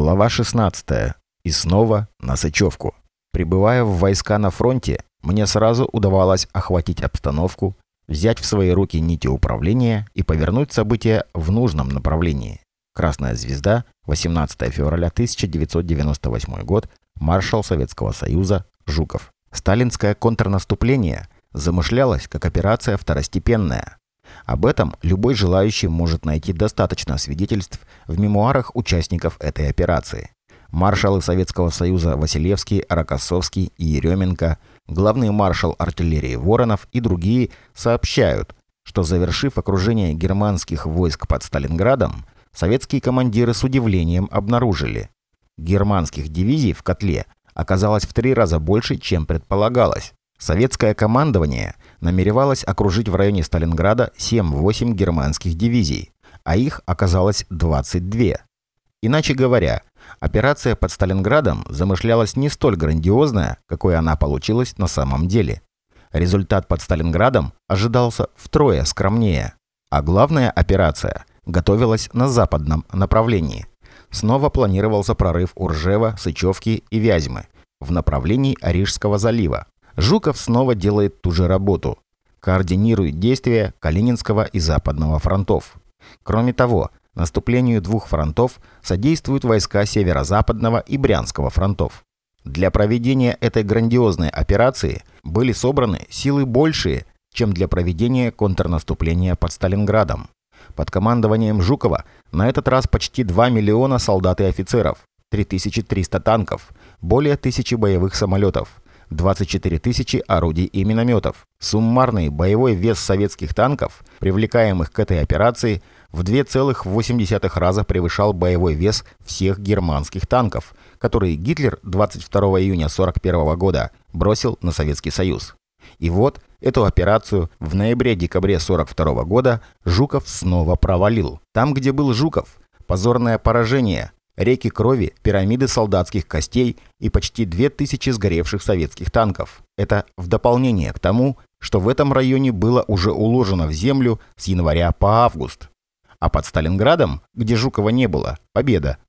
Глава 16. И снова на Сычевку. Прибывая в войска на фронте, мне сразу удавалось охватить обстановку, взять в свои руки нити управления и повернуть события в нужном направлении. Красная звезда, 18 февраля 1998 год, маршал Советского Союза Жуков. Сталинское контрнаступление замышлялось как операция второстепенная. Об этом любой желающий может найти достаточно свидетельств в мемуарах участников этой операции. Маршалы Советского Союза Василевский, Рокоссовский и Еременко, главный маршал артиллерии Воронов и другие сообщают, что завершив окружение германских войск под Сталинградом, советские командиры с удивлением обнаружили. Германских дивизий в котле оказалось в три раза больше, чем предполагалось. Советское командование намеревалось окружить в районе Сталинграда 7-8 германских дивизий, а их оказалось 22. Иначе говоря, операция под Сталинградом замышлялась не столь грандиозная, какой она получилась на самом деле. Результат под Сталинградом ожидался втрое скромнее, а главная операция готовилась на западном направлении. Снова планировался прорыв Уржева, Сычевки и Вязьмы в направлении Орижского залива, Жуков снова делает ту же работу. Координирует действия Калининского и Западного фронтов. Кроме того, наступлению двух фронтов содействуют войска Северо-Западного и Брянского фронтов. Для проведения этой грандиозной операции были собраны силы большие, чем для проведения контрнаступления под Сталинградом. Под командованием Жукова на этот раз почти 2 миллиона солдат и офицеров, 3300 танков, более тысячи боевых самолетов, 24 тысячи орудий и минометов. Суммарный боевой вес советских танков, привлекаемых к этой операции, в 2,8 раза превышал боевой вес всех германских танков, которые Гитлер 22 июня 1941 года бросил на Советский Союз. И вот эту операцию в ноябре-декабре 1942 года Жуков снова провалил. Там, где был Жуков, позорное поражение, реки крови, пирамиды солдатских костей и почти 2000 сгоревших советских танков. Это в дополнение к тому, что в этом районе было уже уложено в землю с января по август. А под Сталинградом, где Жукова не было, победа